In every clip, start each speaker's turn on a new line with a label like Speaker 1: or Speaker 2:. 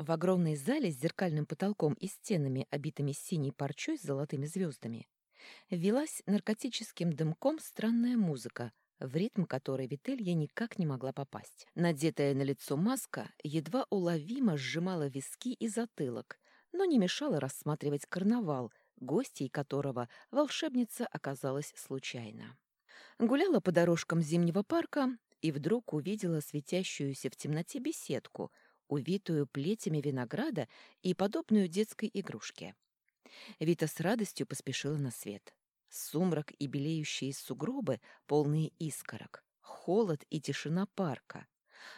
Speaker 1: В огромной зале с зеркальным потолком и стенами, обитыми синей парчой с золотыми звездами, велась наркотическим дымком странная музыка, в ритм которой Вителья никак не могла попасть. Надетая на лицо маска едва уловимо сжимала виски и затылок, но не мешала рассматривать карнавал, гостей которого волшебница оказалась случайно. Гуляла по дорожкам зимнего парка и вдруг увидела светящуюся в темноте беседку, увитую плетями винограда и подобную детской игрушке. Вита с радостью поспешила на свет. Сумрак и белеющие сугробы, полные искорок, холод и тишина парка.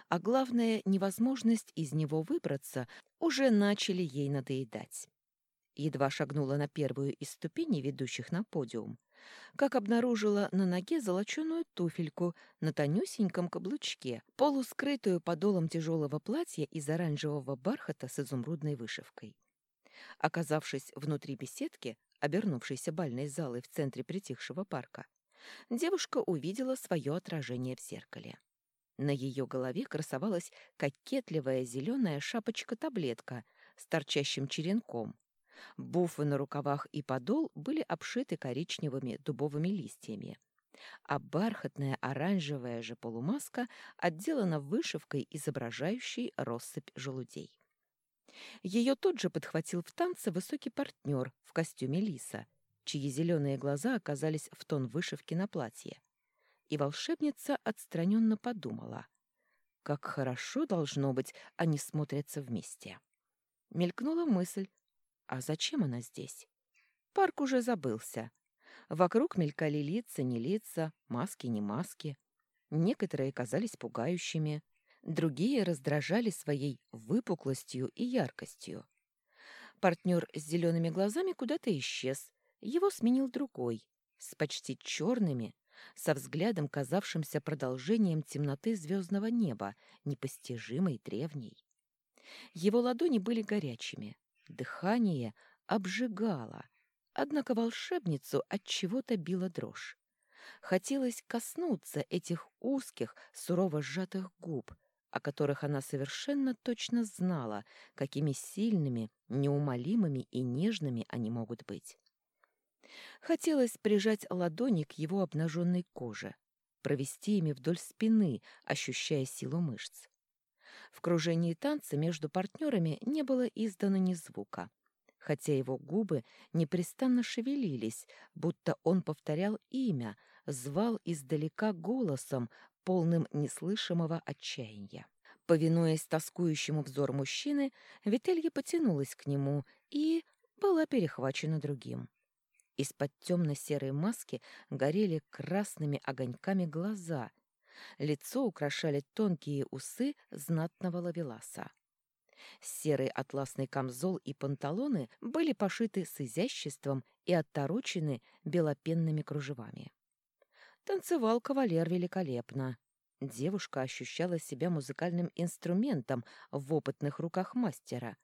Speaker 1: А главное, невозможность из него выбраться уже начали ей надоедать. Едва шагнула на первую из ступеней, ведущих на подиум, как обнаружила на ноге золоченую туфельку на тонюсеньком каблучке, полускрытую подолом тяжелого платья из оранжевого бархата с изумрудной вышивкой. Оказавшись внутри беседки, обернувшейся бальной залой в центре притихшего парка, девушка увидела свое отражение в зеркале. На ее голове красовалась кокетливая зеленая шапочка-таблетка с торчащим черенком. Буфы на рукавах и подол были обшиты коричневыми дубовыми листьями, а бархатная оранжевая же полумаска отделана вышивкой, изображающей россыпь желудей. Ее тут же подхватил в танце высокий партнер в костюме лиса, чьи зеленые глаза оказались в тон вышивки на платье. И волшебница отстраненно подумала, как хорошо должно быть, они смотрятся вместе. Мелькнула мысль, а зачем она здесь? Парк уже забылся. Вокруг мелькали лица, не лица, маски, не маски. Некоторые казались пугающими, другие раздражали своей выпуклостью и яркостью. Партнер с зелеными глазами куда-то исчез, его сменил другой, с почти черными, со взглядом, казавшимся продолжением темноты звездного неба, непостижимой древней. Его ладони были горячими, дыхание обжигало, однако волшебницу от чего-то била дрожь. Хотелось коснуться этих узких, сурово сжатых губ, о которых она совершенно точно знала, какими сильными, неумолимыми и нежными они могут быть. Хотелось прижать ладони к его обнаженной коже, провести ими вдоль спины, ощущая силу мышц. В кружении танца между партнерами не было издано ни звука, хотя его губы непрестанно шевелились, будто он повторял имя, звал издалека голосом, полным неслышимого отчаяния. Повинуясь тоскующему взору мужчины, Вителья потянулась к нему и была перехвачена другим. Из-под темно-серой маски горели красными огоньками глаза. Лицо украшали тонкие усы знатного лавеласа. Серый атласный камзол и панталоны были пошиты с изяществом и отторочены белопенными кружевами. Танцевал кавалер великолепно. Девушка ощущала себя музыкальным инструментом в опытных руках мастера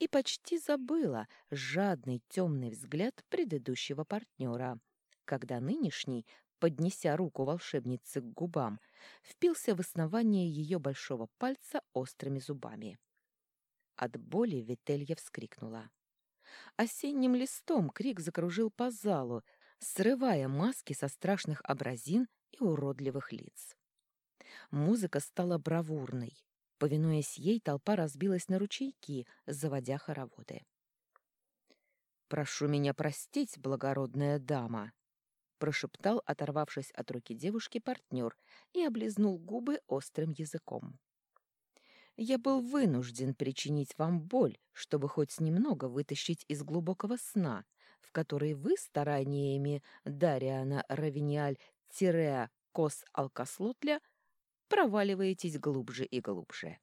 Speaker 1: и почти забыла жадный темный взгляд предыдущего партнера, когда нынешний, поднеся руку волшебницы к губам, впился в основание ее большого пальца острыми зубами. От боли Вителья вскрикнула. Осенним листом крик закружил по залу, срывая маски со страшных образин и уродливых лиц. Музыка стала бравурной. Повинуясь ей, толпа разбилась на ручейки, заводя хороводы. «Прошу меня простить, благородная дама», — прошептал, оторвавшись от руки девушки, партнер и облизнул губы острым языком. «Я был вынужден причинить вам боль, чтобы хоть немного вытащить из глубокого сна, в который вы стараниями Дариана Равиниаль Тиреа Кос Алкаслотля проваливаетесь глубже и глубже.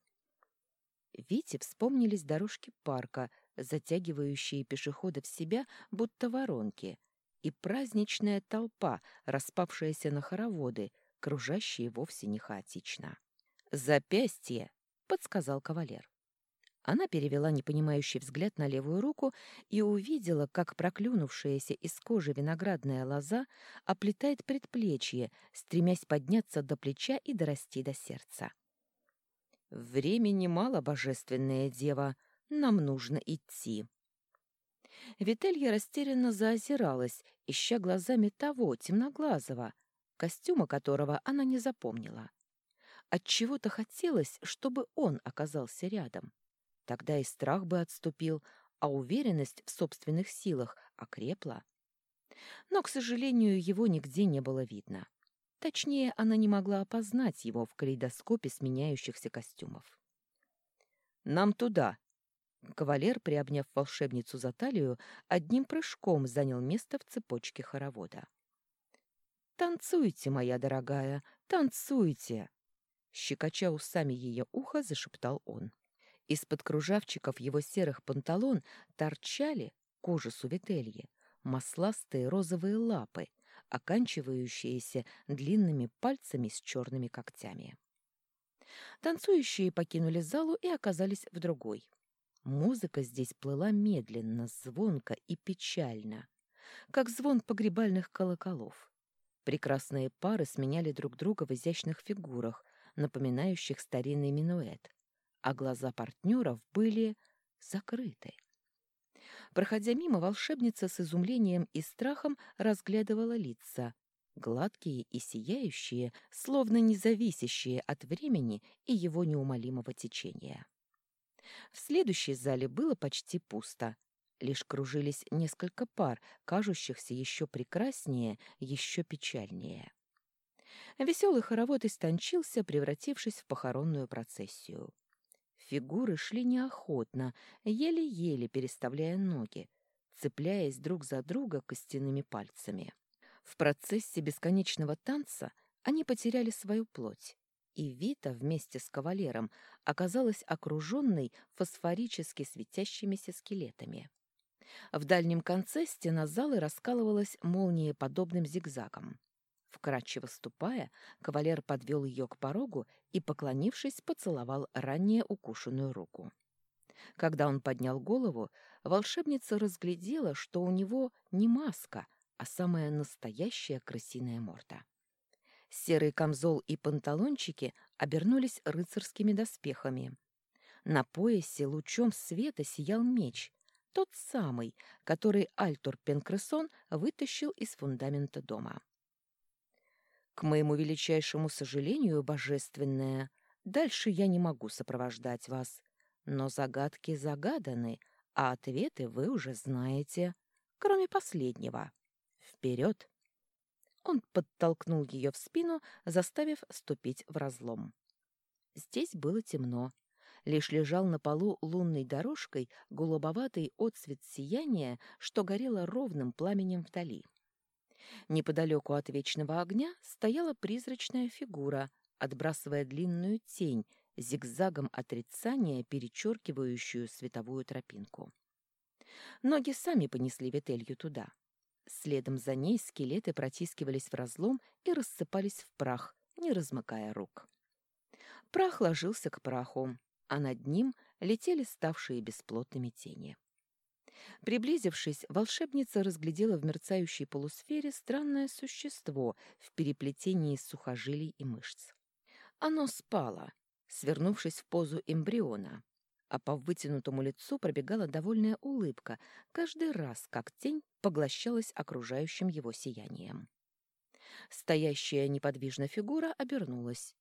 Speaker 1: Вите вспомнились дорожки парка, затягивающие пешеходов в себя, будто воронки, и праздничная толпа, распавшаяся на хороводы, кружащие вовсе не хаотично. «Запястье!» — подсказал кавалер. Она перевела непонимающий взгляд на левую руку и увидела, как проклюнувшаяся из кожи виноградная лоза оплетает предплечье, стремясь подняться до плеча и дорасти до сердца. «Времени мало, божественная дева. нам нужно идти». Вителья растерянно заозиралась, ища глазами того, темноглазого, костюма которого она не запомнила. Отчего-то хотелось, чтобы он оказался рядом. Тогда и страх бы отступил, а уверенность в собственных силах окрепла. Но, к сожалению, его нигде не было видно. Точнее, она не могла опознать его в калейдоскопе сменяющихся костюмов. «Нам туда!» Кавалер, приобняв волшебницу за талию, одним прыжком занял место в цепочке хоровода. «Танцуйте, моя дорогая, танцуйте!» Щекоча усами ее ухо, зашептал он. Из-под кружавчиков его серых панталон торчали, к ужасу Вительи, масластые розовые лапы, оканчивающиеся длинными пальцами с черными когтями. Танцующие покинули залу и оказались в другой. Музыка здесь плыла медленно, звонко и печально, как звон погребальных колоколов. Прекрасные пары сменяли друг друга в изящных фигурах, напоминающих старинный минуэт, а глаза партнеров были закрыты. Проходя мимо, волшебница с изумлением и страхом разглядывала лица, гладкие и сияющие, словно независящие от времени и его неумолимого течения. В следующей зале было почти пусто, Лишь кружились несколько пар, кажущихся еще прекраснее, еще печальнее. Веселый хоровод истончился, превратившись в похоронную процессию. Фигуры шли неохотно, еле-еле переставляя ноги, цепляясь друг за друга костяными пальцами. В процессе бесконечного танца они потеряли свою плоть, и Вита вместе с кавалером оказалась окруженной фосфорически светящимися скелетами. В дальнем конце стена залы раскалывалась молниеподобным зигзагом. Вкратчиво ступая, кавалер подвел ее к порогу и, поклонившись, поцеловал ранее укушенную руку. Когда он поднял голову, волшебница разглядела, что у него не маска, а самая настоящая крысиная морда. Серый камзол и панталончики обернулись рыцарскими доспехами. На поясе лучом света сиял меч, тот самый, который Альтур Пенкресон вытащил из фундамента дома. К моему величайшему сожалению, божественное, дальше я не могу сопровождать вас. Но загадки загаданы, а ответы вы уже знаете, кроме последнего. Вперед! Он подтолкнул ее в спину, заставив ступить в разлом. Здесь было темно, Лишь лежал на полу лунной дорожкой голубоватый отсвет сияния, что горело ровным пламенем вдали. Неподалеку от вечного огня стояла призрачная фигура, отбрасывая длинную тень, зигзагом отрицания, перечеркивающую световую тропинку. Ноги сами понесли Вителью туда. Следом за ней скелеты протискивались в разлом и рассыпались в прах, не размыкая рук. Прах ложился к праху, а над ним летели ставшие бесплотными тени. Приблизившись, волшебница разглядела в мерцающей полусфере странное существо в переплетении сухожилий и мышц. Оно спало, свернувшись в позу эмбриона, а по вытянутому лицу пробегала довольная улыбка каждый раз, как тень поглощалась окружающим его сиянием. Стоящая неподвижно фигура обернулась.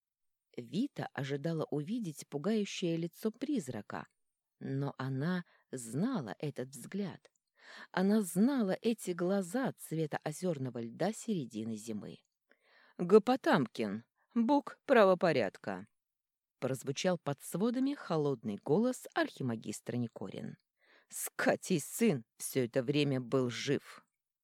Speaker 1: Вита ожидала увидеть пугающее лицо призрака, но она знала этот взгляд. Она знала эти глаза цвета озерного льда середины зимы. «Гопотамкин, бог правопорядка!» Прозвучал под сводами холодный голос архимагистра Никорин. «Скатий сын все это время был жив!»